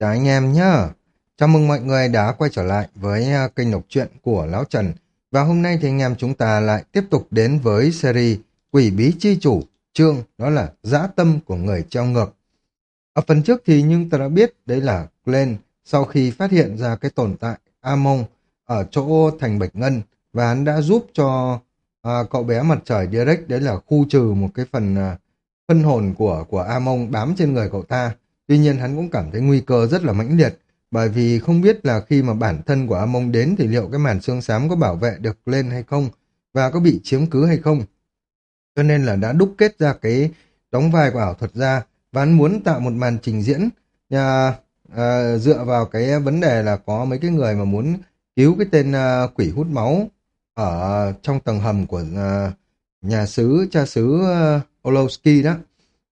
Chào anh em nhá. Chào mừng mọi người đã quay trở lại với à, kênh đọc truyện của Lão Trần. Và hôm nay thì anh em chúng ta lại tiếp tục đến với series Quỷ Bí Chi Chủ, chương đó là Dã Tâm của Người Treo Ngược. Ở phần trước thì nhưng ta đã biết đấy là Glenn sau khi phát hiện ra cái tồn tại Amon ở chỗ thành Bạch Ngân và hắn đã giúp cho à, cậu bé mặt trời Direct đấy là khu trừ một cái phần à, phân hồn của của Amon bám trên người cậu ta Tuy nhiên hắn cũng cảm thấy nguy cơ rất là mãnh liệt, bởi vì không biết là khi mà bản thân của Amon đến thì liệu cái màn xương xám có bảo vệ được lên hay không, và có bị chiếm cứ hay không. Cho nên là đã đúc kết ra cái đóng vai của ảo thuật ra, và hắn muốn tạo một màn trình diễn nhà, à, dựa vào cái vấn đề là có mấy cái người mà muốn cứu cái tên à, quỷ hút máu ở trong tầng hầm của à, nhà sứ, cha sứ à, Olowski đó.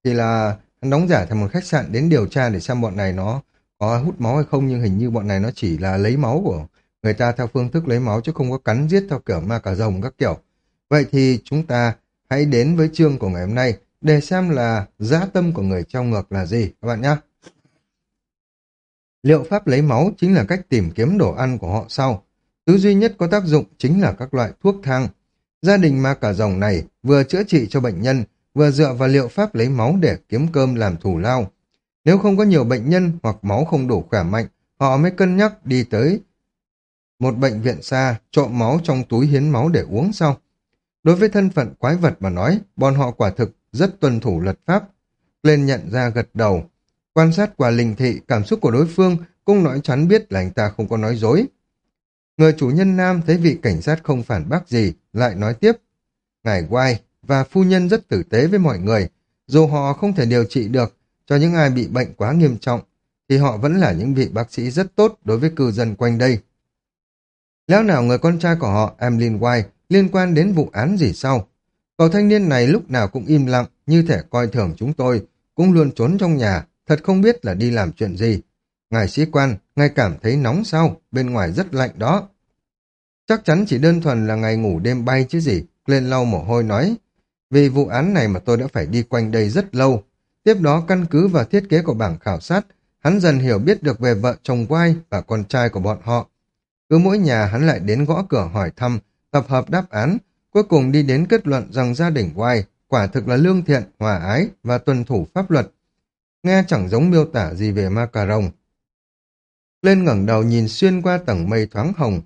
Thì là Hắn đóng giả thành một khách sạn đến điều tra để xem bọn này nó có hút máu hay không nhưng hình như bọn này nó chỉ là lấy máu của người ta theo phương thức lấy máu chứ không có cắn giết theo kiểu ma cà rồng các kiểu. Vậy thì chúng ta hãy đến với chương của ngày hôm nay để xem là giá tâm của người trong ngược là gì các bạn nhé. Liệu pháp lấy máu chính là cách tìm kiếm đồ ăn của họ sau. Thứ duy nhất có tác dụng chính là các loại thuốc thang. Gia đình ma cà rồng này vừa chữa trị cho bệnh nhân, vừa dựa vào liệu pháp lấy máu để kiếm cơm làm thủ lao. Nếu không có nhiều bệnh nhân hoặc máu không đủ khỏe mạnh, họ mới cân nhắc đi tới một bệnh viện xa, trộm máu trong túi hiến máu để uống sau. Đối với thân phận quái vật mà nói, bọn họ quả thực rất tuân thủ luật pháp. Lên nhận ra gật đầu. Quan sát qua linh thị, cảm xúc của đối phương cũng nói chắn biết là anh ta không có nói dối. Người chủ nhân nam thấy vị cảnh sát không phản bác gì, lại nói tiếp. Ngài quay và phu nhân rất tử tế với mọi người. Dù họ không thể điều trị được cho những ai bị bệnh quá nghiêm trọng, thì họ vẫn là những vị bác sĩ rất tốt đối với cư dân quanh đây. Lẽ nào người con trai của họ, Emlyn White, liên quan đến vụ án gì sau? Cậu thanh niên này lúc nào cũng im lặng, như thể coi thường chúng tôi, cũng luôn trốn trong nhà, thật không biết là đi làm chuyện gì. Ngài sĩ quan, ngài cảm thấy nóng sao, bên ngoài rất lạnh đó. Chắc chắn chỉ đơn thuần là ngày ngủ đêm bay chứ gì, lên lau mồ hôi nói, vì vụ án này mà tôi đã phải đi quanh đây rất lâu. Tiếp đó căn cứ vào thiết kế của bảng khảo sát, hắn dần hiểu biết được về vợ chồng quai và con trai của bọn họ. Cứ mỗi nhà hắn lại đến gõ cửa hỏi thăm, tập hợp đáp án, cuối cùng đi đến kết luận rằng gia đình quai quả thực là lương thiện, hòa ái và tuân thủ pháp luật. Nghe chẳng giống miêu tả gì về ma cà rồng. Lên ngẩng đầu nhìn xuyên qua tầng mây thoáng hồng,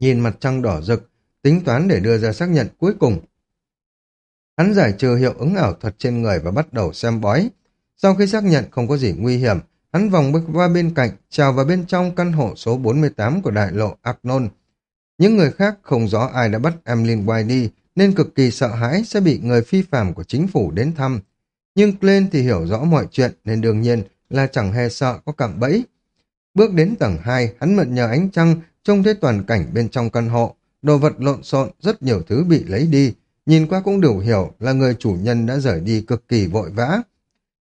nhìn mặt trăng đỏ rực, tính toán để đưa ra xác nhận cuối cùng. Hắn giải trừ hiệu ứng ảo thuật trên người và bắt đầu xem bói. Sau khi xác nhận không có gì nguy hiểm, hắn vòng qua bên cạnh, trào vào bên trong căn hộ số 48 của đại lộ Agnon. Những người khác không rõ ai đã bắt Emlyn White đi, nên cực kỳ sợ hãi sẽ bị người phi phạm của chính phủ đến thăm. Nhưng Glenn thì hiểu rõ mọi chuyện nên đương nhiên là chẳng hề sợ có cạm bẫy. Bước đến tầng 2, hắn mượn nhờ ánh trăng trông thấy toàn cảnh bên trong căn hộ. Đồ vật lộn xộn, rất nhiều thứ bị lấy đi, Nhìn qua cũng đủ hiểu là người chủ nhân đã rời đi cực kỳ vội vã.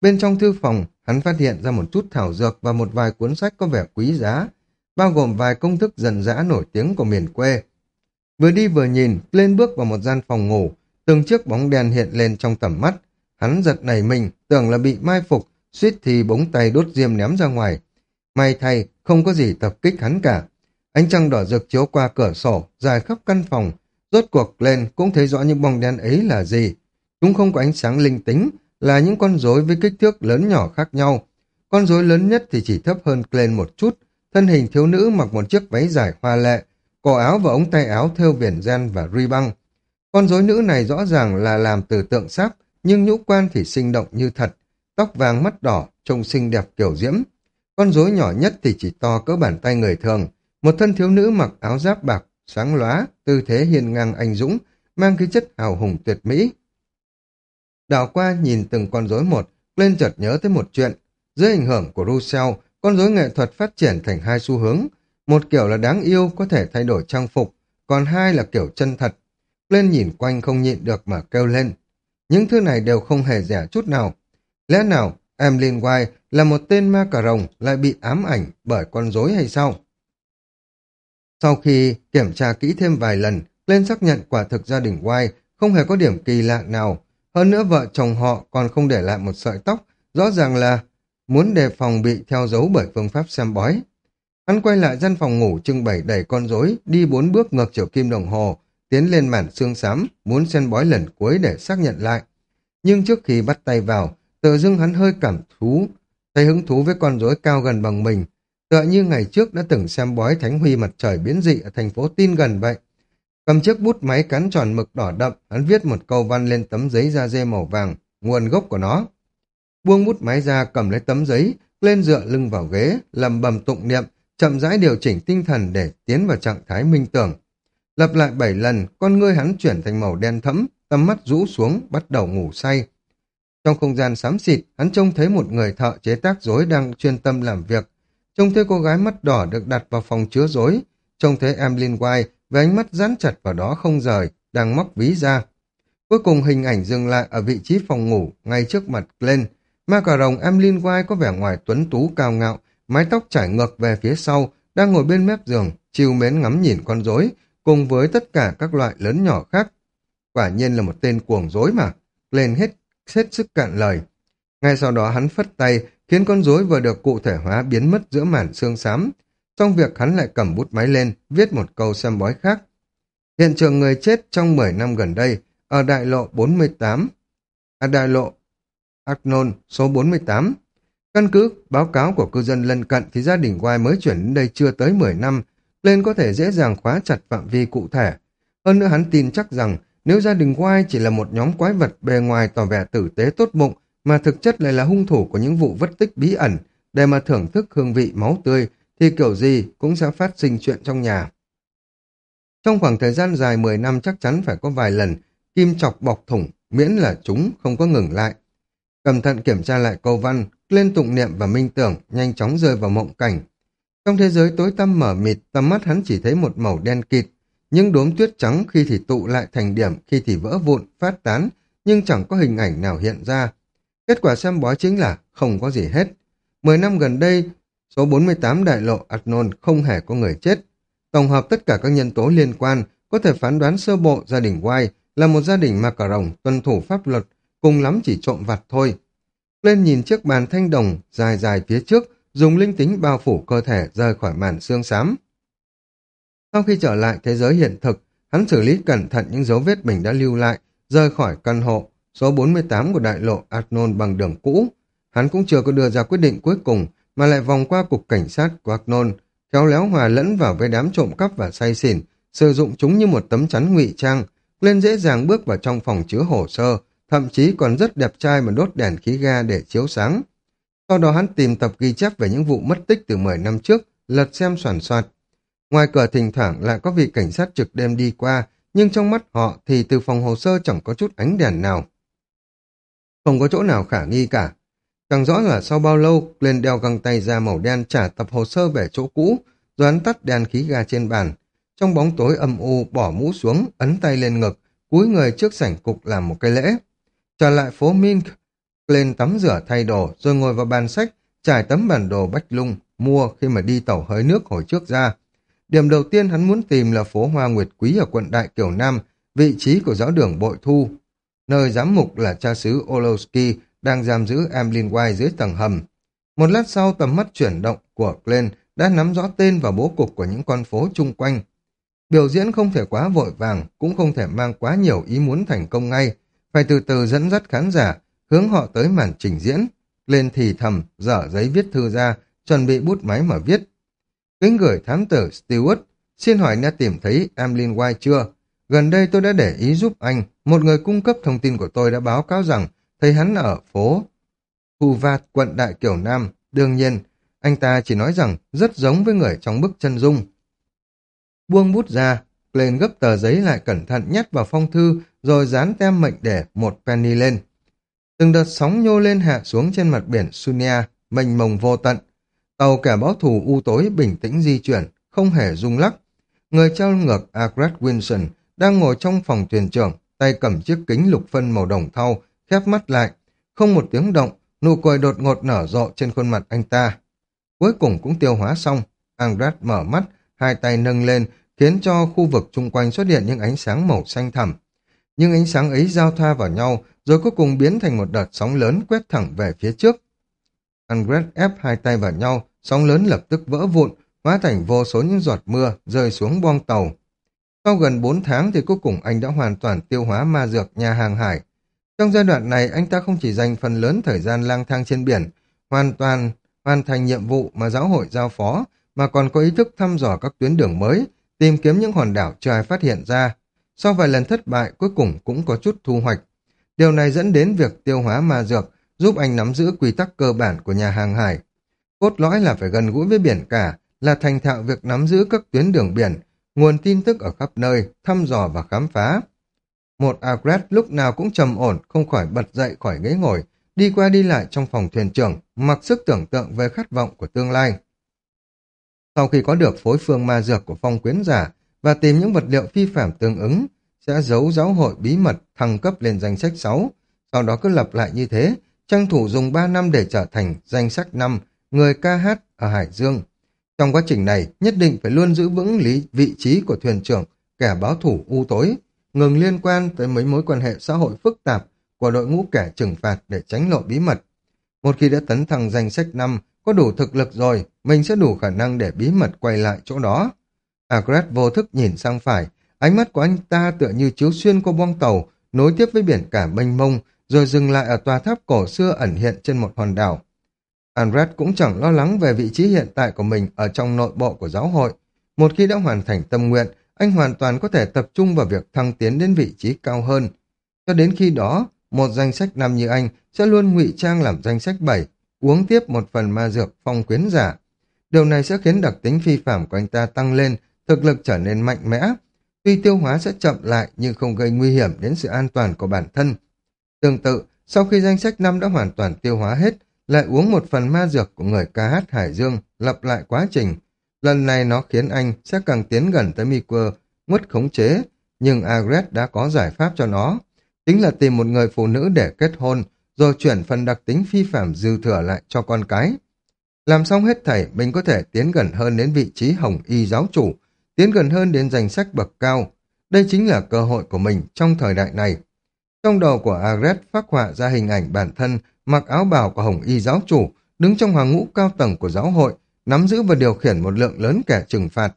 Bên trong thư phòng, hắn phát hiện ra một chút thảo dược và một vài cuốn sách có vẻ quý giá, bao gồm vài công thức dần dã nổi tiếng của miền quê. Vừa đi vừa nhìn, lên bước vào một gian phòng ngủ, từng chiếc bóng đèn hiện lên trong tầm mắt. Hắn giật nảy mình, tưởng là bị mai phục, suýt thì bóng tay đốt diêm ném ra ngoài. May thay, không có gì tập kích hắn cả. Ánh trăng đỏ rực chiếu qua cửa sổ, dài khắp căn phòng, Rốt cuộc lên cũng thấy rõ những bóng đen ấy là gì. Chúng không có ánh sáng linh tính, là những con rối với kích thước lớn nhỏ khác nhau. Con rối lớn nhất thì chỉ thấp hơn Glenn một chút, thân hình thiếu nữ mặc một chiếc váy dài hoa lệ, cổ áo và ống tay áo thêu viền gen và ruy băng. Con rối nữ này rõ ràng là làm từ tượng sáp, nhưng nhũ quan thì sinh động như thật, tóc vàng mắt đỏ, trông xinh đẹp kiểu diễm. Con rối nhỏ nhất thì chỉ to cỡ bàn tay người thường, một thân thiếu nữ mặc áo giáp bạc sáng lóa, tư thế hiền ngang anh dũng, mang khí chất hào hùng tuyệt mỹ. Đào qua nhìn từng con rối một, lên chợt nhớ tới một chuyện. Dưới ảnh hưởng của Rousseau, con rối nghệ thuật phát triển thành hai xu hướng. Một kiểu là đáng yêu, có thể thay đổi trang phục, còn hai là kiểu chân thật. Lên nhìn quanh không nhịn được mà kêu lên. Những thứ này đều không hề rẻ chút nào. Lẽ nào Emlyn White là một tên ma cà rồng lại bị ám ảnh bởi con rối hay sao? Sau khi kiểm tra kỹ thêm vài lần, lên xác nhận quả thực gia đình White không hề có điểm kỳ lạ nào. Hơn nữa vợ chồng họ còn không để lại một sợi tóc, rõ ràng là muốn đề phòng bị theo dấu bởi phương pháp xem bói. Hắn quay lại gian phòng ngủ trưng bày đầy con rối, đi bốn bước ngược chiều kim đồng hồ, tiến lên màn xương xám, muốn xem bói lần cuối để xác nhận lại. Nhưng trước khi bắt tay vào, tự dưng hắn hơi cảm thú, thấy hứng thú với con rối cao gần bằng mình, tựa như ngày trước đã từng xem bói thánh huy mặt trời biến dị ở thành phố tin gần vậy. Cầm chiếc bút máy cắn tròn mực đỏ đậm, hắn viết một câu văn lên tấm giấy da dê màu vàng, nguồn gốc của nó. Buông bút máy ra cầm lấy tấm giấy, lên dựa lưng vào ghế, lầm bầm tụng niệm, chậm rãi điều chỉnh tinh thần để tiến vào trạng thái minh tưởng. Lặp lại bảy lần, con ngươi hắn chuyển thành màu đen thẫm, tầm mắt rũ xuống, bắt đầu ngủ say. Trong không gian xám xịt, hắn trông thấy một người thợ chế tác rối đang chuyên tâm làm việc. Trông thấy cô gái mắt đỏ được đặt vào phòng chứa rối. Trông thấy Emlyn White với ánh mắt dán chặt vào đó không rời, đang móc ví ra. Cuối cùng hình ảnh dừng lại ở vị trí phòng ngủ, ngay trước mặt Glenn. Ma cà rồng Emlyn White có vẻ ngoài tuấn tú cao ngạo, mái tóc trải ngược về phía sau, đang ngồi bên mép giường, chiều mến ngắm nhìn con rối, cùng với tất cả các loại lớn nhỏ khác. Quả nhiên là một tên cuồng rối mà. Lên hết, hết sức cạn lời. Ngay sau đó hắn phất tay, khiến con rối vừa được cụ thể hóa biến mất giữa màn xương xám. Trong việc hắn lại cầm bút máy lên, viết một câu xem bói khác. Hiện trường người chết trong 10 năm gần đây, ở đại lộ 48, à đại lộ Agnon số 48, Căn cứ báo cáo của cư dân lân cận thì gia đình White mới chuyển đến đây chưa tới 10 năm, nên có thể dễ dàng khóa chặt phạm vi cụ thể. Hơn nữa hắn tin chắc rằng nếu gia đình White chỉ là một nhóm quái vật bề ngoài tỏ vẻ tử tế tốt bụng, mà thực chất lại là hung thủ của những vụ vất tích bí ẩn, để mà thưởng thức hương vị máu tươi, thì kiểu gì cũng sẽ phát sinh chuyện trong nhà. Trong khoảng thời gian dài 10 năm chắc chắn phải có vài lần kim chọc bọc thủng, miễn là chúng không có ngừng lại. Cẩn thận kiểm tra lại câu văn, lên tụng niệm và minh tưởng, nhanh chóng rơi vào mộng cảnh. Trong thế giới tối tăm mở mịt, tầm mắt hắn chỉ thấy một màu đen kịt, những đốm tuyết trắng khi thì tụ lại thành điểm, khi thì vỡ vụn, phát tán, nhưng chẳng có hình ảnh nào hiện ra. Kết quả xem bói chính là không có gì hết. Mười năm gần đây, số 48 đại lộ Adnon không hề có người chết. Tổng hợp tất cả các nhân tố liên quan, có thể phán đoán sơ bộ gia đình White là một gia đình ma cà rồng tuân thủ pháp luật, cùng lắm chỉ trộm vặt thôi, lên nhìn chiếc bàn thanh đồng dài dài phía trước, dùng linh tính bao phủ cơ thể rời khỏi màn xương xám. Sau khi trở lại thế giới hiện thực, hắn xử lý cẩn thận những dấu vết mình đã lưu lại, rời khỏi căn hộ số 48 của đại lộ Arnon bằng đường cũ. Hắn cũng chưa có đưa ra quyết định cuối cùng, mà lại vòng qua cục cảnh sát của Arnon, khéo léo hòa lẫn vào với đám trộm cắp và say xỉn, sử dụng chúng như một tấm chắn ngụy trang, lên dễ dàng bước vào trong phòng chứa hồ sơ, thậm chí còn rất đẹp trai mà đốt đèn khí ga để chiếu sáng. Sau đó hắn tìm tập ghi chép về những vụ mất tích từ 10 năm trước, lật xem soàn soạt. Ngoài cửa thỉnh thoảng lại có vị cảnh sát trực đêm đi qua, nhưng trong mắt họ thì từ phòng hồ sơ chẳng có chút ánh đèn nào. Không có chỗ nào khả nghi cả. Chẳng rõ là sau bao lâu, lên đeo găng tay da màu đen trả tập hồ sơ về chỗ cũ, rồi hắn tắt đèn khí ga trên bàn. Trong bóng tối âm u bỏ mũ xuống, ấn tay lên ngực, cúi người trước sảnh cục làm một cái lễ. Trở lại phố Mink, lên tắm rửa thay đồ rồi ngồi vào bàn sách, trải tấm bản đồ Bách Lung, mua khi mà đi tàu hơi nước hồi trước ra. Điểm đầu tiên hắn muốn tìm là phố Hoa Nguyệt Quý ở quận Đại Kiều Nam, vị trí của giáo đường Bội Thu. Nơi giám mục là cha xứ Olowski đang giam giữ Emlyn White dưới tầng hầm. Một lát sau tầm mắt chuyển động của Glenn đã nắm rõ tên và bố cục của những con phố chung quanh. Biểu diễn không thể quá vội vàng, cũng không thể mang quá nhiều ý muốn thành công ngay, phải từ từ dẫn dắt khán giả, hướng họ tới màn trình diễn, lên thì thầm, dở giấy viết thư ra, chuẩn bị bút máy mà viết. Kính gửi thám tử Stewart, xin hỏi đã tìm thấy Emlyn White chưa? Gần đây tôi đã để ý giúp anh, một người cung cấp thông tin của tôi đã báo cáo rằng thấy hắn ở phố Hù Vạt, quận Đại Kiểu Nam. Đương nhiên, anh ta chỉ nói rằng rất giống với người trong bức chân dung. Buông bút ra, lên gấp tờ giấy lại cẩn thận nhét vào phong thư rồi dán tem mệnh để một penny lên. Từng đợt sóng nhô lên hạ xuống trên mặt biển Sunia, mênh mông vô tận. Tàu kẻ báo thù u tối bình tĩnh di chuyển, không hề rung lắc. Người treo ngược Agret Wilson đang ngồi trong phòng thuyền trưởng, tay cầm chiếc kính lục phân màu đồng thau, khép mắt lại. Không một tiếng động, nụ cười đột ngột nở rộ trên khuôn mặt anh ta. Cuối cùng cũng tiêu hóa xong, Agret mở mắt, hai tay nâng lên, khiến cho khu vực chung quanh xuất hiện những ánh sáng màu xanh thẳm. Nhưng ánh sáng ấy giao thoa vào nhau, rồi cuối cùng biến thành một đợt sóng lớn quét thẳng về phía trước. Angret ép hai tay vào nhau, sóng lớn lập tức vỡ vụn, hóa thành vô số những giọt mưa rơi xuống boong tàu. Sau gần 4 tháng thì cuối cùng anh đã hoàn toàn tiêu hóa ma dược nhà hàng hải. Trong giai đoạn này anh ta không chỉ dành phần lớn thời gian lang thang trên biển, hoàn toàn hoàn thành nhiệm vụ mà giáo hội giao phó, mà còn có ý thức thăm dò các tuyến đường mới, tìm kiếm những hòn đảo chưa ai phát hiện ra. Sau vài lần thất bại, cuối cùng cũng có chút thu hoạch. Điều này dẫn đến việc tiêu hóa ma dược, giúp anh nắm giữ quy tắc cơ bản của nhà hàng hải. Cốt lõi là phải gần gũi với biển cả, là thành thạo việc nắm giữ các tuyến đường biển, nguồn tin tức ở khắp nơi, thăm dò và khám phá. Một Agret lúc nào cũng trầm ổn, không khỏi bật dậy khỏi ghế ngồi, đi qua đi lại trong phòng thuyền trưởng, mặc sức tưởng tượng về khát vọng của tương lai. Sau khi có được phối phương ma dược của phong quyến giả và tìm những vật liệu phi phạm tương ứng, sẽ giấu giáo hội bí mật thăng cấp lên danh sách 6, sau đó cứ lặp lại như thế, tranh thủ dùng 3 năm để trở thành danh sách 5 người ca hát ở Hải Dương. Trong quá trình này, nhất định phải luôn giữ vững lý vị trí của thuyền trưởng, kẻ báo thủ u tối, ngừng liên quan tới mấy mối quan hệ xã hội phức tạp của đội ngũ kẻ trừng phạt để tránh lộ bí mật. Một khi đã tấn thăng danh sách năm có đủ thực lực rồi, mình sẽ đủ khả năng để bí mật quay lại chỗ đó. Agret vô thức nhìn sang phải, ánh mắt của anh ta tựa như chiếu xuyên qua boong tàu, nối tiếp với biển cả mênh mông, rồi dừng lại ở tòa tháp cổ xưa ẩn hiện trên một hòn đảo. Andret cũng chẳng lo lắng về vị trí hiện tại của mình ở trong nội bộ của giáo hội. Một khi đã hoàn thành tâm nguyện, anh hoàn toàn có thể tập trung vào việc thăng tiến đến vị trí cao hơn. Cho đến khi đó, một danh sách năm như anh sẽ luôn ngụy trang làm danh sách 7, uống tiếp một phần ma dược phong quyến giả. Điều này sẽ khiến đặc tính phi phạm của anh ta tăng lên, thực lực trở nên mạnh mẽ. Tuy tiêu hóa sẽ chậm lại nhưng không gây nguy hiểm đến sự an toàn của bản thân. Tương tự, sau khi danh sách năm đã hoàn toàn tiêu hóa hết, lại uống một phần ma dược của người ca hát Hải Dương, lặp lại quá trình. Lần này nó khiến anh sẽ càng tiến gần tới nguy mất khống chế, nhưng Agret đã có giải pháp cho nó. Chính là tìm một người phụ nữ để kết hôn, rồi chuyển phần đặc tính phi phạm dư thừa lại cho con cái. Làm xong hết thảy, mình có thể tiến gần hơn đến vị trí hồng y giáo chủ, tiến gần hơn đến danh sách bậc cao. Đây chính là cơ hội của mình trong thời đại này. Trong đầu của Agret phát họa ra hình ảnh bản thân mặc áo bào của Hồng Y giáo chủ, đứng trong hàng ngũ cao tầng của giáo hội, nắm giữ và điều khiển một lượng lớn kẻ trừng phạt.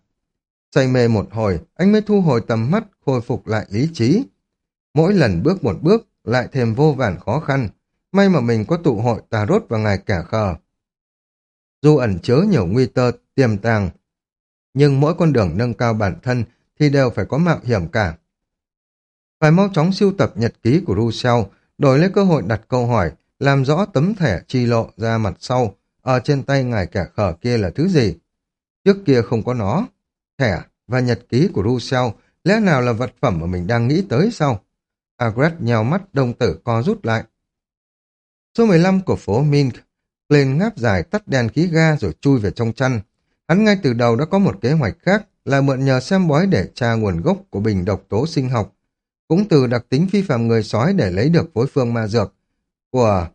Say mê một hồi, anh mới thu hồi tầm mắt, khôi phục lại lý trí. Mỗi lần bước một bước, lại thêm vô vàn khó khăn. May mà mình có tụ hội tà rốt vào ngày kẻ khờ. Dù ẩn chứa nhiều nguy cơ tiềm tàng, nhưng mỗi con đường nâng cao bản thân thì đều phải có mạo hiểm cả. Phải mau chóng siêu tập nhật ký của Rousseau, đổi lấy cơ hội đặt câu hỏi, làm rõ tấm thẻ chi lộ ra mặt sau, ở trên tay ngài kẻ khở kia là thứ gì. Trước kia không có nó. Thẻ và nhật ký của Rousseau lẽ nào là vật phẩm mà mình đang nghĩ tới sao? Agret nhào mắt đồng tử co rút lại. Số 15 của phố Mink, lên ngáp dài tắt đèn khí ga rồi chui về trong chăn. Hắn ngay từ đầu đã có một kế hoạch khác là mượn nhờ xem bói để tra nguồn gốc của bình độc tố sinh học. Cũng từ đặc tính phi phạm người sói để lấy được phối phương ma dược, của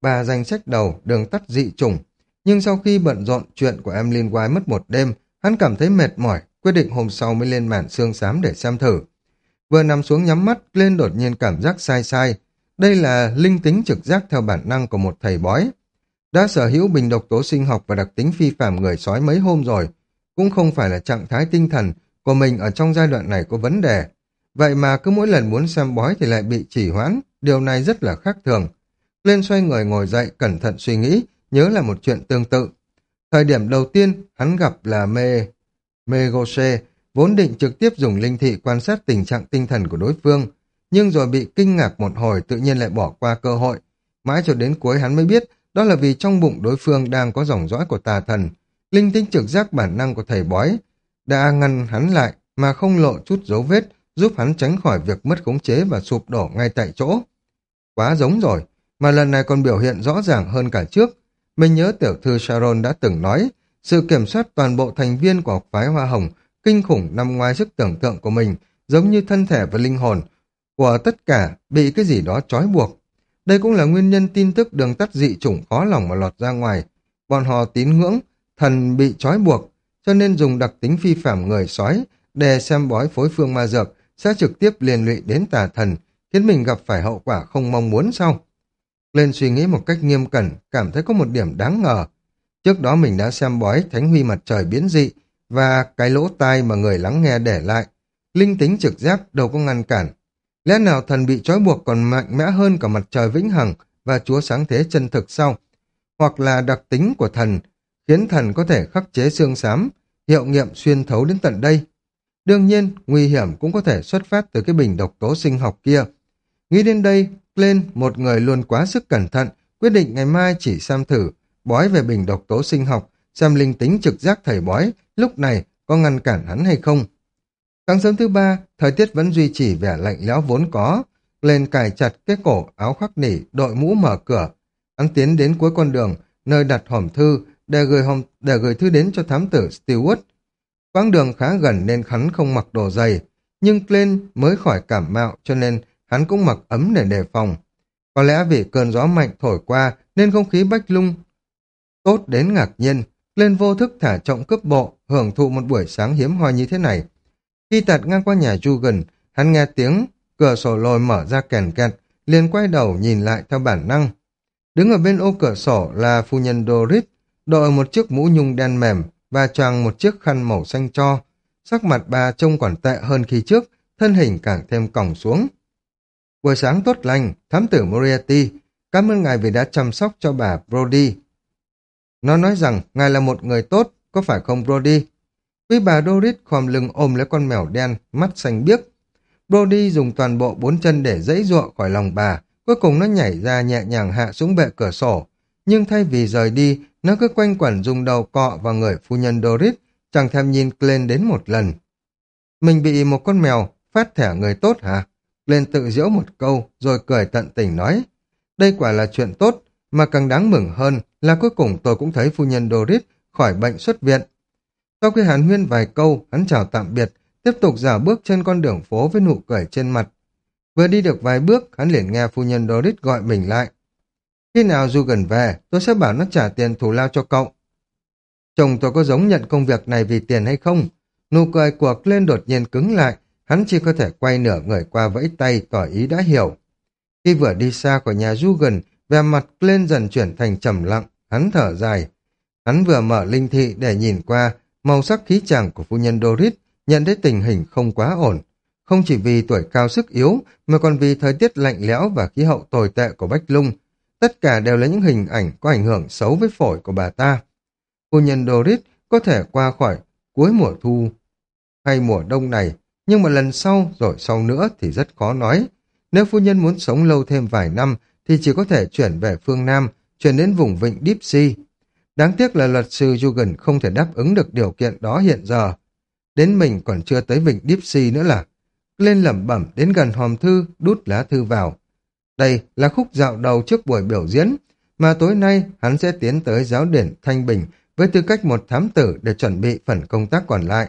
bà danh sách đầu đường tắt dị chủng. Nhưng sau khi bận rộn chuyện của em Liên quái mất một đêm, hắn cảm thấy mệt mỏi, quyết định hôm sau mới lên màn xương xám để xem thử. Vừa nằm xuống nhắm mắt, lên đột nhiên cảm giác sai sai. Đây là linh tính trực giác theo bản năng của một thầy bói. Đã sở hữu bình độc tố sinh học và đặc tính phi phạm người sói mấy hôm rồi. Cũng không phải là trạng thái tinh thần của mình ở trong giai đoạn này có vấn đề. Vậy mà cứ mỗi lần muốn xem bói thì lại bị chỉ hoãn, điều này rất là khác thường. Lên xoay người ngồi dậy, cẩn thận suy nghĩ, nhớ là một chuyện tương tự. Thời điểm đầu tiên, hắn gặp là Mê, Mê gose vốn định trực tiếp dùng linh thị quan sát tình trạng tinh thần của đối phương, nhưng rồi bị kinh ngạc một hồi tự nhiên lại bỏ qua cơ hội. Mãi cho đến cuối hắn mới biết, đó là vì trong bụng đối phương đang có dòng dõi của tà thần. Linh tinh trực giác bản năng của thầy bói đã ngăn hắn lại mà không lộ chút dấu vết, giúp hắn tránh khỏi việc mất khống chế và sụp đổ ngay tại chỗ. Quá giống rồi, mà lần này còn biểu hiện rõ ràng hơn cả trước. Mình nhớ tiểu thư Sharon đã từng nói, sự kiểm soát toàn bộ thành viên của học phái Hoa Hồng kinh khủng nằm ngoài sức tưởng tượng của mình, giống như thân thể và linh hồn của tất cả bị cái gì đó trói buộc. Đây cũng là nguyên nhân tin tức đường tắt dị chủng khó lòng mà lọt ra ngoài. Bọn họ tín ngưỡng, thần bị trói buộc, cho nên dùng đặc tính phi phạm người sói để xem bói phối phương ma dược sẽ trực tiếp liên lụy đến tà thần, khiến mình gặp phải hậu quả không mong muốn sau. Lên suy nghĩ một cách nghiêm cẩn, cảm thấy có một điểm đáng ngờ. Trước đó mình đã xem bói thánh huy mặt trời biến dị và cái lỗ tai mà người lắng nghe để lại. Linh tính trực giác đâu có ngăn cản. Lẽ nào thần bị trói buộc còn mạnh mẽ hơn cả mặt trời vĩnh hằng và chúa sáng thế chân thực sau? Hoặc là đặc tính của thần khiến thần có thể khắc chế xương xám, hiệu nghiệm xuyên thấu đến tận đây. Đương nhiên, nguy hiểm cũng có thể xuất phát từ cái bình độc tố sinh học kia. Nghĩ đến đây, lên một người luôn quá sức cẩn thận, quyết định ngày mai chỉ xem thử, bói về bình độc tố sinh học, xem linh tính trực giác thầy bói, lúc này có ngăn cản hắn hay không. Sáng sớm thứ ba, thời tiết vẫn duy trì vẻ lạnh lẽo vốn có, lên cài chặt cái cổ áo khoác nỉ, đội mũ mở cửa. Hắn tiến đến cuối con đường, nơi đặt hòm thư, để gửi, hòm, để gửi thư đến cho thám tử Stewart. Quãng đường khá gần nên hắn không mặc đồ dày, nhưng lên mới khỏi cảm mạo cho nên hắn cũng mặc ấm để đề phòng. Có lẽ vì cơn gió mạnh thổi qua nên không khí bách lung tốt đến ngạc nhiên, lên vô thức thả trọng cướp bộ, hưởng thụ một buổi sáng hiếm hoi như thế này. Khi tạt ngang qua nhà Jugen, hắn nghe tiếng cửa sổ lồi mở ra kèn kẹt, liền quay đầu nhìn lại theo bản năng. Đứng ở bên ô cửa sổ là phu nhân Doris, đội một chiếc mũ nhung đen mềm và choàng một chiếc khăn màu xanh cho. Sắc mặt bà trông còn tệ hơn khi trước, thân hình càng thêm còng xuống. Buổi sáng tốt lành, thám tử Moriarty, cảm ơn ngài vì đã chăm sóc cho bà Brody. Nó nói rằng ngài là một người tốt, có phải không Brody? Quý bà Doris khom lưng ôm lấy con mèo đen, mắt xanh biếc. Brody dùng toàn bộ bốn chân để dãy ruộng khỏi lòng bà, cuối cùng nó nhảy ra nhẹ nhàng hạ xuống bệ cửa sổ. Nhưng thay vì rời đi, nó cứ quanh quẩn dùng đầu cọ vào người phu nhân Doris, chẳng thèm nhìn Glenn đến một lần. Mình bị một con mèo phát thẻ người tốt hả? Lên tự giễu một câu, rồi cười tận tình nói. Đây quả là chuyện tốt, mà càng đáng mừng hơn là cuối cùng tôi cũng thấy phu nhân Doris khỏi bệnh xuất viện. Sau khi hàn huyên vài câu, hắn chào tạm biệt, tiếp tục dạo bước trên con đường phố với nụ cười trên mặt. Vừa đi được vài bước, hắn liền nghe phu nhân Doris gọi mình lại. Khi nào Du gần về, tôi sẽ bảo nó trả tiền thù lao cho cậu. Chồng tôi có giống nhận công việc này vì tiền hay không? Nụ cười của lên đột nhiên cứng lại, hắn chỉ có thể quay nửa người qua vẫy tay tỏ ý đã hiểu. Khi vừa đi xa khỏi nhà Dugan, vẻ mặt lên dần chuyển thành trầm lặng, hắn thở dài. Hắn vừa mở linh thị để nhìn qua, màu sắc khí chàng của phu nhân Doris nhận thấy tình hình không quá ổn. Không chỉ vì tuổi cao sức yếu, mà còn vì thời tiết lạnh lẽo và khí hậu tồi tệ của Bách Lung. Tất cả đều là những hình ảnh có ảnh hưởng xấu với phổi của bà ta. Phu nhân Doris có thể qua khỏi cuối mùa thu hay mùa đông này, nhưng mà lần sau rồi sau nữa thì rất khó nói. Nếu phu nhân muốn sống lâu thêm vài năm thì chỉ có thể chuyển về phương Nam, chuyển đến vùng vịnh Deep Sea. Đáng tiếc là luật sư Jugan không thể đáp ứng được điều kiện đó hiện giờ. Đến mình còn chưa tới vịnh Deep Sea nữa là. Lên lẩm bẩm đến gần hòm thư, đút lá thư vào. Đây là khúc dạo đầu trước buổi biểu diễn, mà tối nay hắn sẽ tiến tới giáo điển Thanh Bình với tư cách một thám tử để chuẩn bị phần công tác còn lại.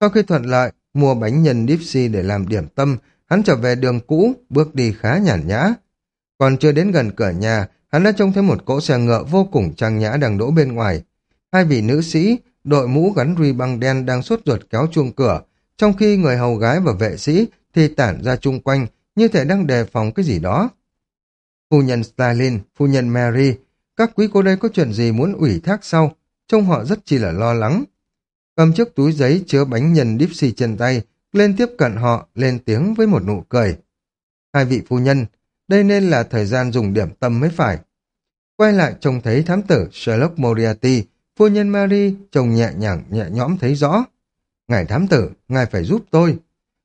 Sau khi thuận lợi, mua bánh nhân dipsy để làm điểm tâm, hắn trở về đường cũ, bước đi khá nhàn nhã. Còn chưa đến gần cửa nhà, hắn đã trông thấy một cỗ xe ngựa vô cùng trang nhã đang đỗ bên ngoài. Hai vị nữ sĩ, đội mũ gắn ruy băng đen đang sốt ruột kéo chuông cửa, trong khi người hầu gái và vệ sĩ thì tản ra chung quanh như thể đang đề phòng cái gì đó. Phu nhân Stalin, phu nhân Mary, các quý cô đây có chuyện gì muốn ủy thác sau, trông họ rất chi là lo lắng. Cầm chiếc túi giấy chứa bánh nhân Dipsy trên tay, lên tiếp cận họ, lên tiếng với một nụ cười. Hai vị phu nhân, đây nên là thời gian dùng điểm tâm mới phải. Quay lại trông thấy thám tử Sherlock Moriarty, phu nhân Mary trông nhẹ nhàng nhẹ nhõm thấy rõ. Ngài thám tử, ngài phải giúp tôi.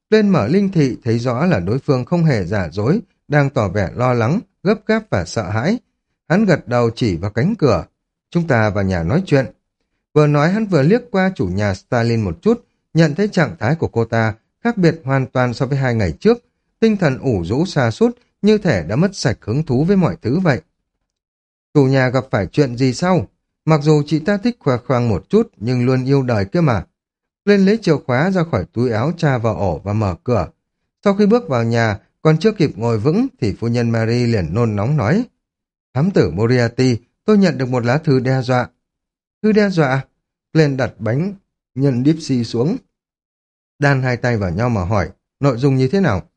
Lên mở linh thị thấy rõ là đối phương không hề giả dối, đang tỏ vẻ lo lắng, gấp gáp và sợ hãi. Hắn gật đầu chỉ vào cánh cửa. Chúng ta vào nhà nói chuyện. Vừa nói hắn vừa liếc qua chủ nhà Stalin một chút, nhận thấy trạng thái của cô ta khác biệt hoàn toàn so với hai ngày trước. Tinh thần ủ rũ xa sút như thể đã mất sạch hứng thú với mọi thứ vậy. Chủ nhà gặp phải chuyện gì sau Mặc dù chị ta thích khoe khoang một chút, nhưng luôn yêu đời kia mà. Lên lấy chìa khóa ra khỏi túi áo cha vào ổ và mở cửa. Sau khi bước vào nhà, còn chưa kịp ngồi vững thì phu nhân Mary liền nôn nóng nói. Thám tử Moriarty, tôi nhận được một lá thư đe dọa. Thư đe dọa? Lên đặt bánh, nhân Dipsy xuống. Đan hai tay vào nhau mà hỏi, nội dung như thế nào?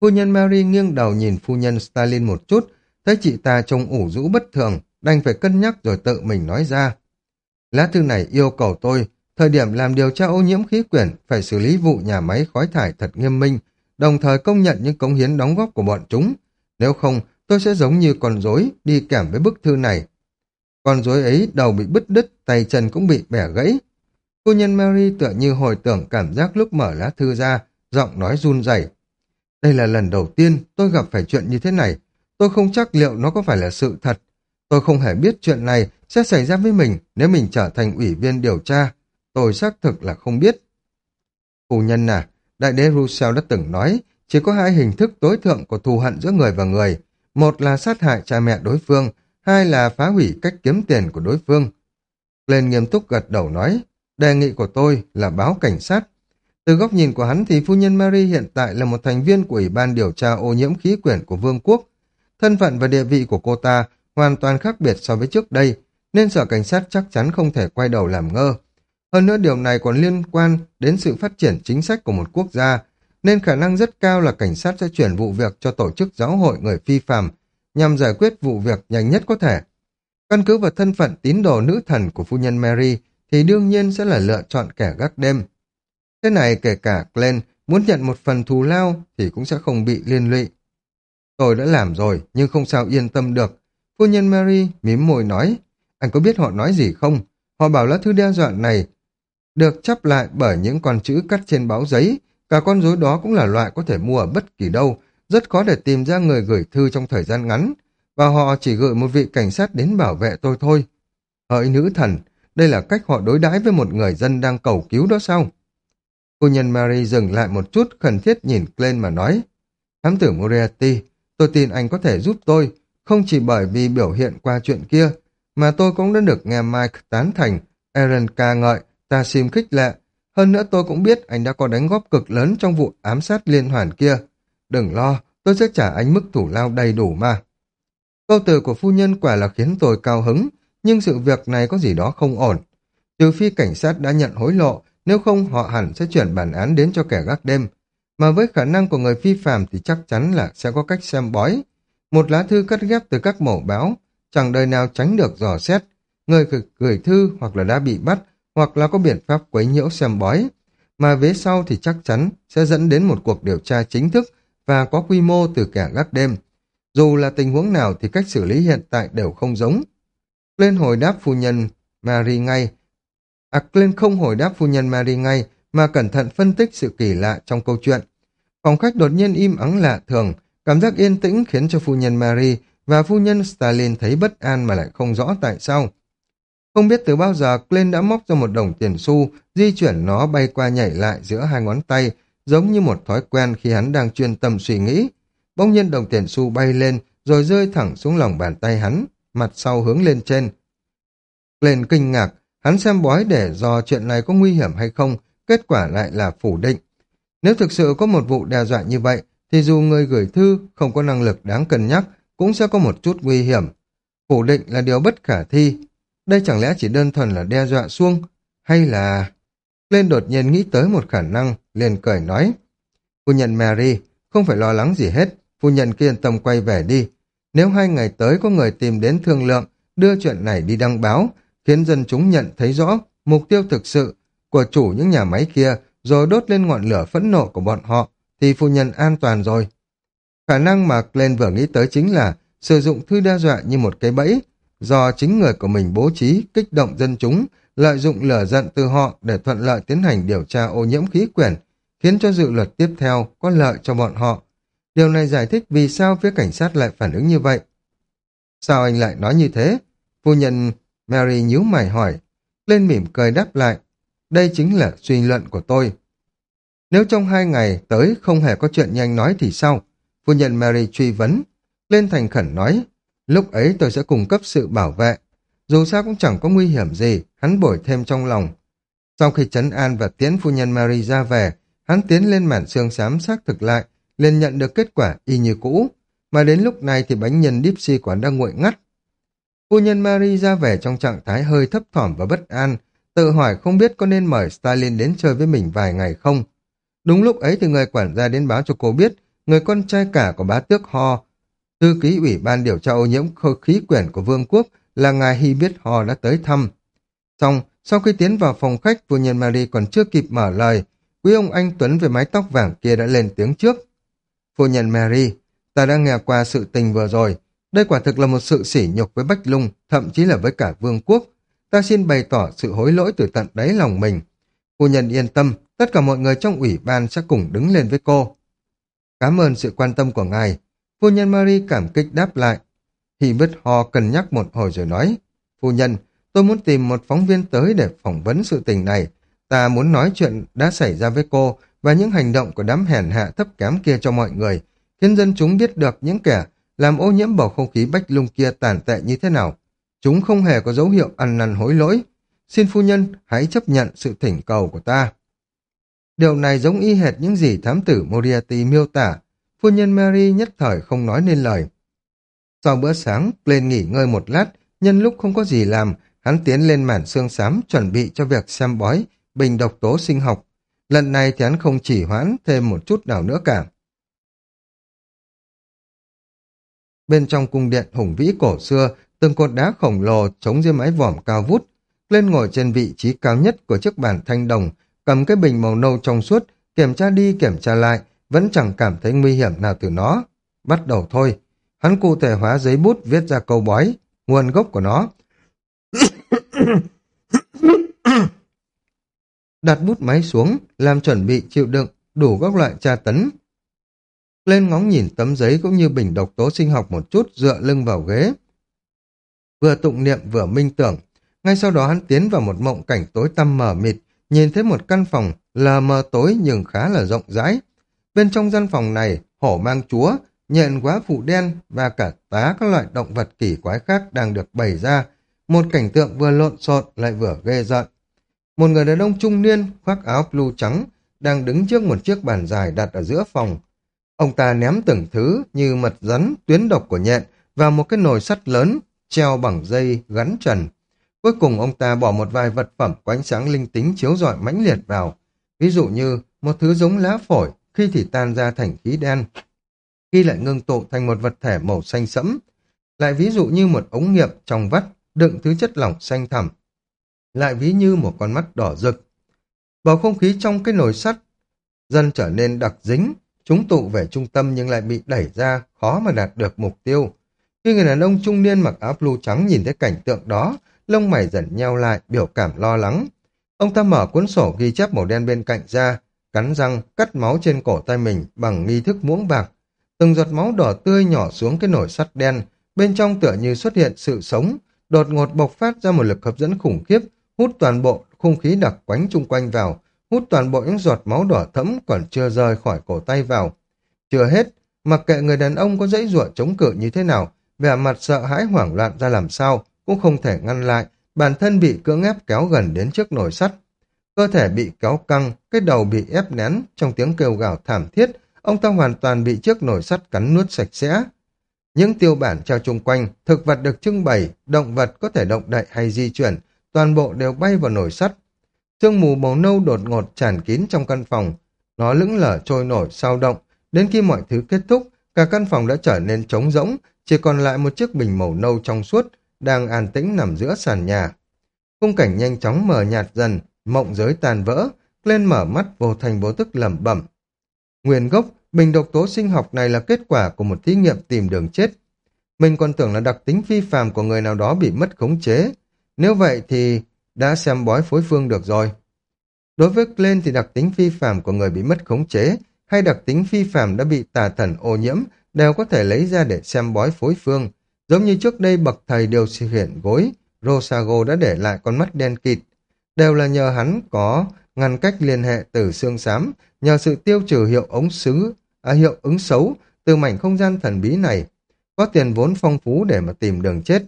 Phu nhân Mary nghiêng đầu nhìn phu nhân Stalin một chút, thấy chị ta trông ủ rũ bất thường, đành phải cân nhắc rồi tự mình nói ra. Lá thư này yêu cầu tôi, thời điểm làm điều tra ô nhiễm khí quyển phải xử lý vụ nhà máy khói thải thật nghiêm minh, đồng thời công nhận những cống hiến đóng góp của bọn chúng. Nếu không, tôi sẽ giống như con rối đi kèm với bức thư này. Con rối ấy đầu bị bứt đứt, tay chân cũng bị bẻ gãy. Phu nhân Mary tựa như hồi tưởng cảm giác lúc mở lá thư ra, giọng nói run rẩy. Đây là lần đầu tiên tôi gặp phải chuyện như thế này. Tôi không chắc liệu nó có phải là sự thật. Tôi không hề biết chuyện này sẽ xảy ra với mình nếu mình trở thành ủy viên điều tra. Tôi xác thực là không biết. Phu nhân à, đại đế Rousseau đã từng nói chỉ có hai hình thức tối thượng của thù hận giữa người và người. Một là sát hại cha mẹ đối phương, hai là phá hủy cách kiếm tiền của đối phương. Lên nghiêm túc gật đầu nói, đề nghị của tôi là báo cảnh sát. Từ góc nhìn của hắn thì phu nhân Mary hiện tại là một thành viên của Ủy ban điều tra ô nhiễm khí quyển của Vương quốc. Thân phận và địa vị của cô ta hoàn toàn khác biệt so với trước đây, nên sở cảnh sát chắc chắn không thể quay đầu làm ngơ. Hơn nữa điều này còn liên quan đến sự phát triển chính sách của một quốc gia, nên khả năng rất cao là cảnh sát sẽ chuyển vụ việc cho tổ chức giáo hội người phi phạm nhằm giải quyết vụ việc nhanh nhất có thể. Căn cứ vào thân phận tín đồ nữ thần của phu nhân Mary thì đương nhiên sẽ là lựa chọn kẻ gác đêm. Thế này kể cả Glenn muốn nhận một phần thù lao thì cũng sẽ không bị liên lụy. Tôi đã làm rồi, nhưng không sao yên tâm được. Phu nhân Mary mím môi nói, anh có biết họ nói gì không? Họ bảo lá thư đe dọa này được chắp lại bởi những con chữ cắt trên báo giấy. Cả con rối đó cũng là loại có thể mua ở bất kỳ đâu, rất khó để tìm ra người gửi thư trong thời gian ngắn, và họ chỉ gửi một vị cảnh sát đến bảo vệ tôi thôi. Hỡi nữ thần, đây là cách họ đối đãi với một người dân đang cầu cứu đó sao? Cô nhân Mary dừng lại một chút khẩn thiết nhìn Glenn mà nói, Thám tử Moriarty, tôi tin anh có thể giúp tôi, không chỉ bởi vì biểu hiện qua chuyện kia, mà tôi cũng đã được nghe Mike tán thành, Aaron ca ngợi, ta sim khích lệ. Hơn nữa tôi cũng biết anh đã có đánh góp cực lớn trong vụ ám sát liên hoàn kia. Đừng lo, tôi sẽ trả anh mức thủ lao đầy đủ mà. Câu từ của phu nhân quả là khiến tôi cao hứng, nhưng sự việc này có gì đó không ổn. Trừ phi cảnh sát đã nhận hối lộ, nếu không họ hẳn sẽ chuyển bản án đến cho kẻ gác đêm. Mà với khả năng của người phi phàm thì chắc chắn là sẽ có cách xem bói. Một lá thư cắt ghép từ các mẫu báo, chẳng đời nào tránh được dò xét. Người gửi thư hoặc là đã bị bắt, hoặc là có biện pháp quấy nhiễu xem bói. Mà vế sau thì chắc chắn sẽ dẫn đến một cuộc điều tra chính thức và có quy mô từ kẻ gác đêm. Dù là tình huống nào thì cách xử lý hiện tại đều không giống. Lên hồi đáp phu nhân Mary ngay. À, lên không hồi đáp phu nhân Mary ngay, mà cẩn thận phân tích sự kỳ lạ trong câu chuyện. Phòng khách đột nhiên im ắng lạ thường, cảm giác yên tĩnh khiến cho phu nhân Mary và phu nhân Stalin thấy bất an mà lại không rõ tại sao. Không biết từ bao giờ Glenn đã móc ra một đồng tiền xu, di chuyển nó bay qua nhảy lại giữa hai ngón tay, giống như một thói quen khi hắn đang chuyên tâm suy nghĩ. Bỗng nhiên đồng tiền xu bay lên, rồi rơi thẳng xuống lòng bàn tay hắn, mặt sau hướng lên trên. Lên kinh ngạc, hắn xem bói để do chuyện này có nguy hiểm hay không, kết quả lại là phủ định. Nếu thực sự có một vụ đe dọa như vậy, thì dù người gửi thư không có năng lực đáng cân nhắc, cũng sẽ có một chút nguy hiểm. Phủ định là điều bất khả thi. Đây chẳng lẽ chỉ đơn thuần là đe dọa xuông, hay là... Lên đột nhiên nghĩ tới một khả năng, liền cười nói. Phu nhân Mary, không phải lo lắng gì hết, phu nhân kiên tâm quay về đi. Nếu hai ngày tới có người tìm đến thương lượng, đưa chuyện này đi đăng báo, khiến dân chúng nhận thấy rõ mục tiêu thực sự của chủ những nhà máy kia, rồi đốt lên ngọn lửa phẫn nộ của bọn họ, thì phu nhân an toàn rồi. Khả năng mà Glenn vừa nghĩ tới chính là sử dụng thư đe dọa như một cái bẫy, do chính người của mình bố trí, kích động dân chúng, lợi dụng lửa giận từ họ để thuận lợi tiến hành điều tra ô nhiễm khí quyển, khiến cho dự luật tiếp theo có lợi cho bọn họ. Điều này giải thích vì sao phía cảnh sát lại phản ứng như vậy. Sao anh lại nói như thế? Phu nhân Mary nhíu mày hỏi, lên mỉm cười đáp lại. Đây chính là suy luận của tôi. Nếu trong hai ngày tới không hề có chuyện như anh nói thì sao? Phu nhân Mary truy vấn. Lên thành khẩn nói, lúc ấy tôi sẽ cung cấp sự bảo vệ. Dù sao cũng chẳng có nguy hiểm gì, hắn bổi thêm trong lòng. Sau khi chấn an và tiến phu nhân Mary ra về, hắn tiến lên mản xương xám xác thực lại, liền nhận được kết quả y như cũ. Mà đến lúc này thì bánh nhân Dipsy quả đang nguội ngắt. Phu nhân Mary ra về trong trạng thái hơi thấp thỏm và bất an, tự hỏi không biết có nên mời Stalin đến chơi với mình vài ngày không. Đúng lúc ấy thì người quản gia đến báo cho cô biết người con trai cả của bá tước Ho Thư ký ủy ban điều tra ô nhiễm khí quyển của vương quốc là ngài Hy biết Ho đã tới thăm. Xong, sau khi tiến vào phòng khách, phu nhân Marie còn chưa kịp mở lời, quý ông anh Tuấn với mái tóc vàng kia đã lên tiếng trước. Phu nhân Mary, ta đã nghe qua sự tình vừa rồi. Đây quả thực là một sự sỉ nhục với Bách Lung, thậm chí là với cả vương quốc. Ta xin bày tỏ sự hối lỗi từ tận đáy lòng mình. Phu nhân yên tâm, tất cả mọi người trong ủy ban sẽ cùng đứng lên với cô. Cảm ơn sự quan tâm của ngài. Phu nhân Marie cảm kích đáp lại. Thì bứt ho cân nhắc một hồi rồi nói. Phu nhân, tôi muốn tìm một phóng viên tới để phỏng vấn sự tình này. Ta muốn nói chuyện đã xảy ra với cô và những hành động của đám hèn hạ thấp kém kia cho mọi người, khiến dân chúng biết được những kẻ làm ô nhiễm bầu không khí bách lung kia tàn tệ như thế nào. Chúng không hề có dấu hiệu ăn năn hối lỗi. Xin phu nhân hãy chấp nhận sự thỉnh cầu của ta. Điều này giống y hệt những gì thám tử Moriarty miêu tả. Phu nhân Mary nhất thời không nói nên lời. Sau bữa sáng, lên nghỉ ngơi một lát, nhân lúc không có gì làm, hắn tiến lên mản xương xám chuẩn bị cho việc xem bói, bình độc tố sinh học. Lần này thì hắn không chỉ hoãn thêm một chút nào nữa cả. Bên trong cung điện hùng vĩ cổ xưa, từng cột đá khổng lồ chống dưới mái vòm cao vút. Lên ngồi trên vị trí cao nhất của chiếc bàn thanh đồng, cầm cái bình màu nâu trong suốt, kiểm tra đi kiểm tra lại, vẫn chẳng cảm thấy nguy hiểm nào từ nó. Bắt đầu thôi. Hắn cụ thể hóa giấy bút viết ra câu bói, nguồn gốc của nó. Đặt bút máy xuống, làm chuẩn bị chịu đựng, đủ các loại tra tấn. Lên ngóng nhìn tấm giấy cũng như bình độc tố sinh học một chút dựa lưng vào ghế. Vừa tụng niệm vừa minh tưởng, ngay sau đó hắn tiến vào một mộng cảnh tối tăm mờ mịt, nhìn thấy một căn phòng lờ mờ tối nhưng khá là rộng rãi. Bên trong gian phòng này, hổ mang chúa, nhện quá phụ đen và cả tá các loại động vật kỳ quái khác đang được bày ra. Một cảnh tượng vừa lộn xộn lại vừa ghê rợn. Một người đàn ông trung niên khoác áo blue trắng đang đứng trước một chiếc bàn dài đặt ở giữa phòng. Ông ta ném từng thứ như mật rắn, tuyến độc của nhện vào một cái nồi sắt lớn treo bằng dây gắn trần. Cuối cùng ông ta bỏ một vài vật phẩm có ánh sáng linh tính chiếu rọi mãnh liệt vào. Ví dụ như một thứ giống lá phổi khi thì tan ra thành khí đen, khi lại ngưng tụ thành một vật thể màu xanh sẫm. Lại ví dụ như một ống nghiệm trong vắt đựng thứ chất lỏng xanh thẳm. Lại ví như một con mắt đỏ rực. Bầu không khí trong cái nồi sắt dần trở nên đặc dính, chúng tụ về trung tâm nhưng lại bị đẩy ra, khó mà đạt được mục tiêu. Khi người đàn ông trung niên mặc áo blue trắng nhìn thấy cảnh tượng đó, lông mày dần nheo lại, biểu cảm lo lắng. Ông ta mở cuốn sổ ghi chép màu đen bên cạnh ra, cắn răng, cắt máu trên cổ tay mình bằng nghi thức muỗng bạc. Từng giọt máu đỏ tươi nhỏ xuống cái nồi sắt đen, bên trong tựa như xuất hiện sự sống, đột ngột bộc phát ra một lực hấp dẫn khủng khiếp, hút toàn bộ không khí đặc quánh chung quanh vào, hút toàn bộ những giọt máu đỏ thẫm còn chưa rời khỏi cổ tay vào. Chưa hết, mặc kệ người đàn ông có dãy ruộng chống cự như thế nào, vẻ mặt sợ hãi hoảng loạn ra làm sao, cũng không thể ngăn lại, bản thân bị cưỡng ép kéo gần đến trước nồi sắt. Cơ thể bị kéo căng, cái đầu bị ép nén, trong tiếng kêu gào thảm thiết, ông ta hoàn toàn bị chiếc nồi sắt cắn nuốt sạch sẽ. Những tiêu bản treo chung quanh, thực vật được trưng bày, động vật có thể động đậy hay di chuyển, toàn bộ đều bay vào nồi sắt. Sương mù màu nâu đột ngột tràn kín trong căn phòng, nó lững lở trôi nổi sao động, đến khi mọi thứ kết thúc, cả căn phòng đã trở nên trống rỗng, chỉ còn lại một chiếc bình màu nâu trong suốt, đang an tĩnh nằm giữa sàn nhà. Khung cảnh nhanh chóng mờ nhạt dần, mộng giới tàn vỡ, lên mở mắt vô thành vô tức lẩm bẩm. Nguyên gốc, bình độc tố sinh học này là kết quả của một thí nghiệm tìm đường chết. Mình còn tưởng là đặc tính phi phàm của người nào đó bị mất khống chế. Nếu vậy thì đã xem bói phối phương được rồi. Đối với lên thì đặc tính phi phàm của người bị mất khống chế hay đặc tính phi phàm đã bị tà thần ô nhiễm đều có thể lấy ra để xem bói phối phương. Giống như trước đây bậc thầy điều khiển gối, Rosago đã để lại con mắt đen kịt. Đều là nhờ hắn có ngăn cách liên hệ từ xương xám, nhờ sự tiêu trừ hiệu ống xứ, à, hiệu ứng xấu từ mảnh không gian thần bí này. Có tiền vốn phong phú để mà tìm đường chết.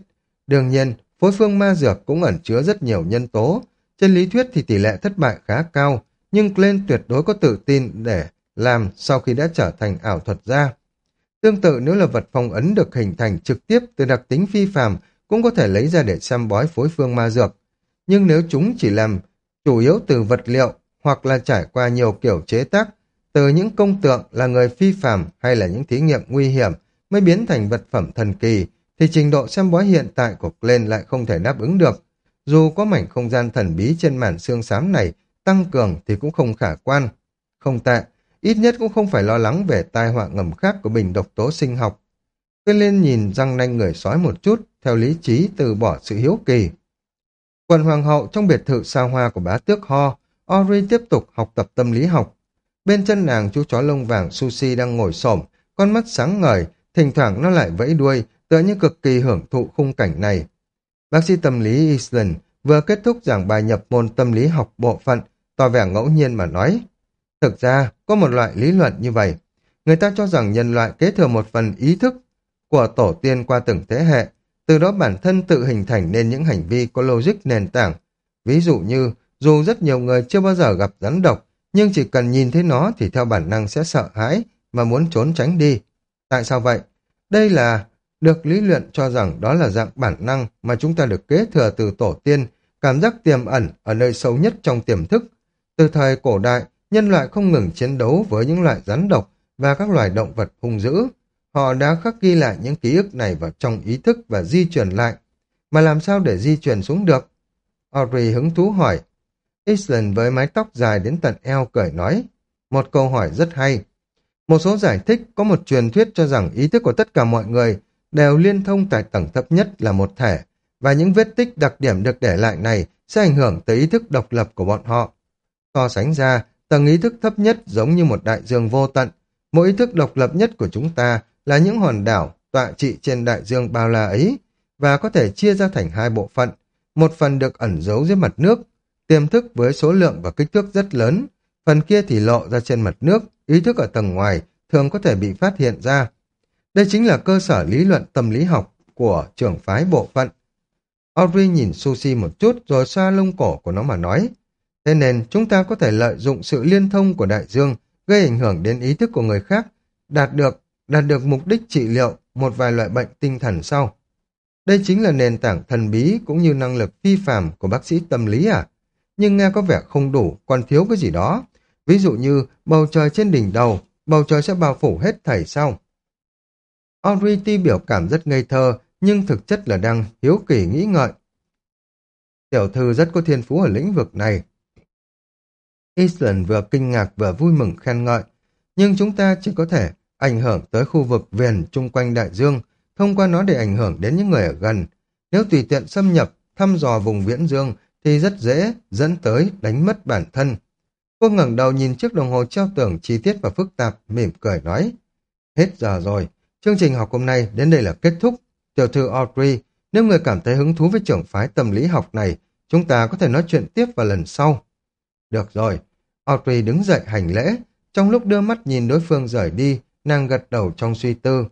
Đương nhiên, phối phương ma dược cũng ẩn chứa rất nhiều nhân tố. Trên lý thuyết thì tỷ lệ thất bại khá cao, nhưng Glenn tuyệt đối có tự tin để làm sau khi đã trở thành ảo thuật gia. Tương tự nếu là vật phong ấn được hình thành trực tiếp từ đặc tính phi phàm cũng có thể lấy ra để xem bói phối phương ma dược. Nhưng nếu chúng chỉ làm chủ yếu từ vật liệu hoặc là trải qua nhiều kiểu chế tác, từ những công tượng là người phi phàm hay là những thí nghiệm nguy hiểm mới biến thành vật phẩm thần kỳ, thì trình độ xem bói hiện tại của Glenn lại không thể đáp ứng được. Dù có mảnh không gian thần bí trên màn xương xám này tăng cường thì cũng không khả quan. Không tệ, ít nhất cũng không phải lo lắng về tai họa ngầm khác của bình độc tố sinh học. Glenn nhìn răng nanh người sói một chút, theo lý trí từ bỏ sự hiếu kỳ. Quần hoàng hậu trong biệt thự xa hoa của bá tước Ho, Ori tiếp tục học tập tâm lý học. Bên chân nàng chú chó lông vàng Sushi đang ngồi xổm, con mắt sáng ngời, thỉnh thoảng nó lại vẫy đuôi, tựa như cực kỳ hưởng thụ khung cảnh này. Bác sĩ tâm lý Island vừa kết thúc giảng bài nhập môn tâm lý học bộ phận, tỏ vẻ ngẫu nhiên mà nói. Thực ra, có một loại lý luận như vậy. Người ta cho rằng nhân loại kế thừa một phần ý thức của tổ tiên qua từng thế hệ, từ đó bản thân tự hình thành nên những hành vi có logic nền tảng. Ví dụ như, dù rất nhiều người chưa bao giờ gặp rắn độc, nhưng chỉ cần nhìn thấy nó thì theo bản năng sẽ sợ hãi mà muốn trốn tránh đi. Tại sao vậy? Đây là được lý luận cho rằng đó là dạng bản năng mà chúng ta được kế thừa từ tổ tiên, cảm giác tiềm ẩn ở nơi sâu nhất trong tiềm thức. Từ thời cổ đại, nhân loại không ngừng chiến đấu với những loại rắn độc và các loài động vật hung dữ. Họ đã khắc ghi lại những ký ức này vào trong ý thức và di chuyển lại. Mà làm sao để di chuyển xuống được? Audrey hứng thú hỏi. Island với mái tóc dài đến tận eo cười nói. Một câu hỏi rất hay. Một số giải thích có một truyền thuyết cho rằng ý thức của tất cả mọi người đều liên thông tại tầng thấp nhất là một thể, và những vết tích đặc điểm được để lại này sẽ ảnh hưởng tới ý thức độc lập của bọn họ. So sánh ra, tầng ý thức thấp nhất giống như một đại dương vô tận. Mỗi ý thức độc lập nhất của chúng ta là những hòn đảo tọa trị trên đại dương bao la ấy, và có thể chia ra thành hai bộ phận. Một phần được ẩn giấu dưới mặt nước, tiềm thức với số lượng và kích thước rất lớn, phần kia thì lộ ra trên mặt nước, ý thức ở tầng ngoài thường có thể bị phát hiện ra. Đây chính là cơ sở lý luận tâm lý học của trưởng phái bộ phận. Audrey nhìn Sushi một chút rồi xoa lông cổ của nó mà nói. Thế nên chúng ta có thể lợi dụng sự liên thông của đại dương gây ảnh hưởng đến ý thức của người khác, đạt được đạt được mục đích trị liệu một vài loại bệnh tinh thần sau. Đây chính là nền tảng thần bí cũng như năng lực phi phàm của bác sĩ tâm lý à? Nhưng nghe có vẻ không đủ, còn thiếu cái gì đó. Ví dụ như bầu trời trên đỉnh đầu, bầu trời sẽ bao phủ hết thảy sau. Audrey tuy biểu cảm rất ngây thơ, nhưng thực chất là đang hiếu kỳ nghĩ ngợi. Tiểu thư rất có thiên phú ở lĩnh vực này. Island vừa kinh ngạc vừa vui mừng khen ngợi, nhưng chúng ta chỉ có thể ảnh hưởng tới khu vực viền chung quanh đại dương, thông qua nó để ảnh hưởng đến những người ở gần. Nếu tùy tiện xâm nhập, thăm dò vùng viễn dương thì rất dễ dẫn tới đánh mất bản thân. Cô ngẩng đầu nhìn chiếc đồng hồ treo tường chi tiết và phức tạp, mỉm cười nói. Hết giờ rồi, chương trình học hôm nay đến đây là kết thúc. Tiểu thư Audrey, nếu người cảm thấy hứng thú với trưởng phái tâm lý học này, chúng ta có thể nói chuyện tiếp vào lần sau. Được rồi, Audrey đứng dậy hành lễ, trong lúc đưa mắt nhìn đối phương rời đi, nàng gật đầu trong suy tư.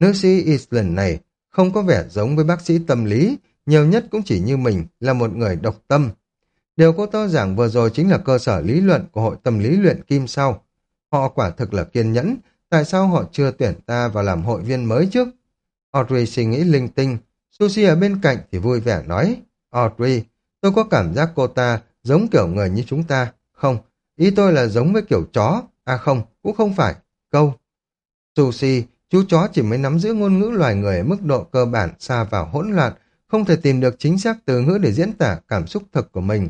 Nữ sĩ Island này không có vẻ giống với bác sĩ tâm lý, nhiều nhất cũng chỉ như mình là một người độc tâm. Điều cô to giảng vừa rồi chính là cơ sở lý luận của hội tâm lý luyện kim sau. Họ quả thực là kiên nhẫn, tại sao họ chưa tuyển ta vào làm hội viên mới trước? Audrey suy nghĩ linh tinh, Susie ở bên cạnh thì vui vẻ nói, Audrey, tôi có cảm giác cô ta giống kiểu người như chúng ta. Không, ý tôi là giống với kiểu chó. À không, cũng không phải. Câu. Sushi, chú chó chỉ mới nắm giữ ngôn ngữ loài người ở mức độ cơ bản xa vào hỗn loạn, không thể tìm được chính xác từ ngữ để diễn tả cảm xúc thực của mình.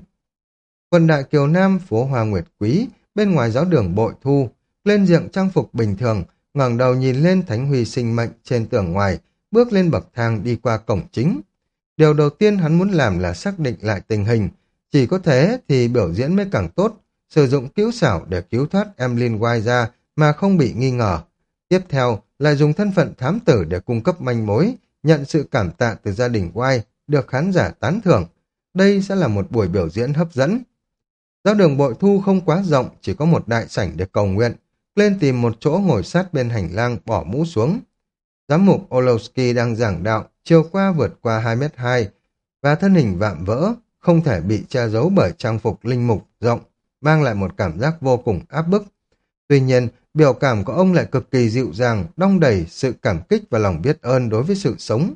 Quần đại Kiều Nam, phố Hoa Nguyệt Quý, bên ngoài giáo đường bội thu, lên diện trang phục bình thường, ngẩng đầu nhìn lên thánh huy sinh mệnh trên tường ngoài, bước lên bậc thang đi qua cổng chính. Điều đầu tiên hắn muốn làm là xác định lại tình hình, chỉ có thế thì biểu diễn mới càng tốt, sử dụng cứu xảo để cứu thoát Emlyn White ra mà không bị nghi ngờ. Tiếp theo, lại dùng thân phận thám tử để cung cấp manh mối, nhận sự cảm tạ từ gia đình White, được khán giả tán thưởng. Đây sẽ là một buổi biểu diễn hấp dẫn. Giáo đường bội thu không quá rộng, chỉ có một đại sảnh để cầu nguyện. Lên tìm một chỗ ngồi sát bên hành lang bỏ mũ xuống. Giám mục Olowski đang giảng đạo, chiều qua vượt qua 2 mét 2 và thân hình vạm vỡ, không thể bị che giấu bởi trang phục linh mục rộng, mang lại một cảm giác vô cùng áp bức. Tuy nhiên, biểu cảm của ông lại cực kỳ dịu dàng, đong đầy sự cảm kích và lòng biết ơn đối với sự sống.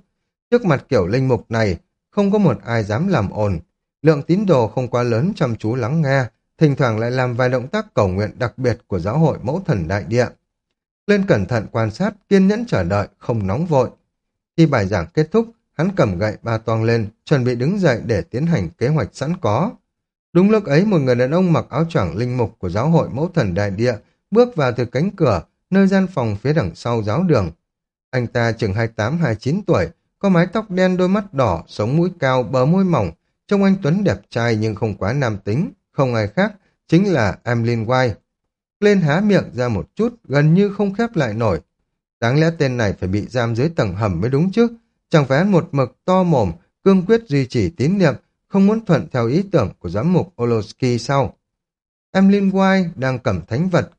Trước mặt kiểu linh mục này, không có một ai dám làm ồn. Lượng tín đồ không quá lớn chăm chú lắng nghe, thỉnh thoảng lại làm vài động tác cầu nguyện đặc biệt của giáo hội mẫu thần đại địa. Lên cẩn thận quan sát, kiên nhẫn chờ đợi, không nóng vội. Khi bài giảng kết thúc, hắn cầm gậy ba toang lên, chuẩn bị đứng dậy để tiến hành kế hoạch sẵn có. Đúng lúc ấy, một người đàn ông mặc áo choàng linh mục của giáo hội mẫu thần đại địa bước vào từ cánh cửa, nơi gian phòng phía đằng sau giáo đường. Anh ta chừng 28-29 tuổi, có mái tóc đen đôi mắt đỏ, sống mũi cao, bờ môi mỏng, trông anh Tuấn đẹp trai nhưng không quá nam tính, không ai khác, chính là Emlyn White. Lên há miệng ra một chút, gần như không khép lại nổi. Đáng lẽ tên này phải bị giam dưới tầng hầm mới đúng chứ, chẳng phải ăn một mực to mồm, cương quyết duy trì tín niệm, không muốn thuận theo ý tưởng của giám mục Olosky sau. Emlyn White đang cầm thánh vật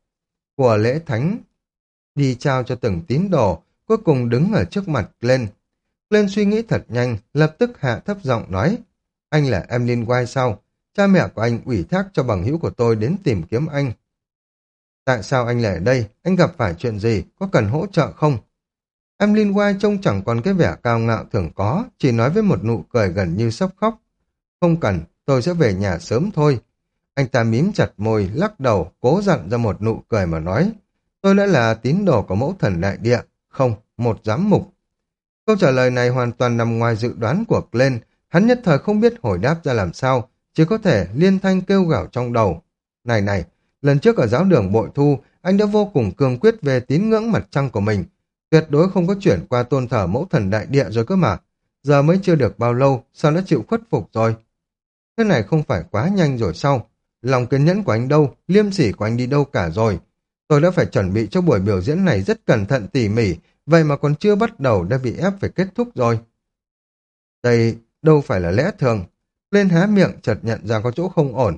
của lễ thánh, đi trao cho từng tín đồ, cuối cùng đứng ở trước mặt lên. Lên suy nghĩ thật nhanh, lập tức hạ thấp giọng nói, anh là em Emlyn White sao? Cha mẹ của anh ủy thác cho bằng hữu của tôi đến tìm kiếm anh. Tại sao anh lại ở đây? Anh gặp phải chuyện gì? Có cần hỗ trợ không? em Emlyn White trông chẳng còn cái vẻ cao ngạo thường có, chỉ nói với một nụ cười gần như sắp khóc. Không cần, tôi sẽ về nhà sớm thôi. Anh ta mím chặt môi, lắc đầu, cố dặn ra một nụ cười mà nói. Tôi đã là tín đồ của mẫu thần đại địa, không, một giám mục. Câu trả lời này hoàn toàn nằm ngoài dự đoán của Glenn, hắn nhất thời không biết hồi đáp ra làm sao, chỉ có thể liên thanh kêu gào trong đầu. Này này, lần trước ở giáo đường bội thu, anh đã vô cùng cường quyết về tín ngưỡng mặt trăng của mình, tuyệt đối không có chuyển qua tôn thờ mẫu thần đại địa rồi cơ mà. Giờ mới chưa được bao lâu, sao đã chịu khuất phục rồi? Thế này không phải quá nhanh rồi sao? Lòng kiên nhẫn của anh đâu, liêm sỉ của anh đi đâu cả rồi. Tôi đã phải chuẩn bị cho buổi biểu diễn này rất cẩn thận tỉ mỉ, vậy mà còn chưa bắt đầu đã bị ép phải kết thúc rồi. Đây đâu phải là lẽ thường. Lên há miệng chợt nhận ra có chỗ không ổn.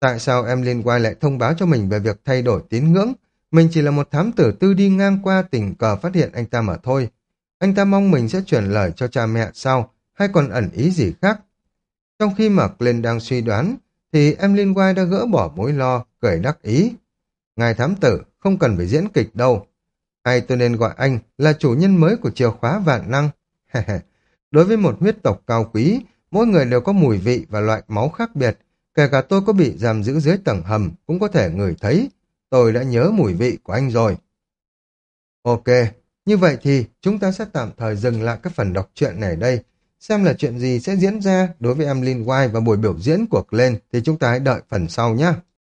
Tại sao em liên quan lại thông báo cho mình về việc thay đổi tín ngưỡng? Mình chỉ là một thám tử tư đi ngang qua tình cờ phát hiện anh ta mà thôi. Anh ta mong mình sẽ truyền lời cho cha mẹ sau, hay còn ẩn ý gì khác? Trong khi mà Glenn đang suy đoán, thì em liên quan đã gỡ bỏ mối lo, cười đắc ý. Ngài thám tử, không cần phải diễn kịch đâu. Hay tôi nên gọi anh là chủ nhân mới của chìa khóa vạn năng. Đối với một huyết tộc cao quý, mỗi người đều có mùi vị và loại máu khác biệt. Kể cả tôi có bị giam giữ dưới tầng hầm cũng có thể ngửi thấy. Tôi đã nhớ mùi vị của anh rồi. Ok, như vậy thì chúng ta sẽ tạm thời dừng lại các phần đọc truyện này đây. Xem là chuyện gì sẽ diễn ra đối với em White và buổi biểu diễn của Glenn thì chúng ta hãy đợi phần sau nhé.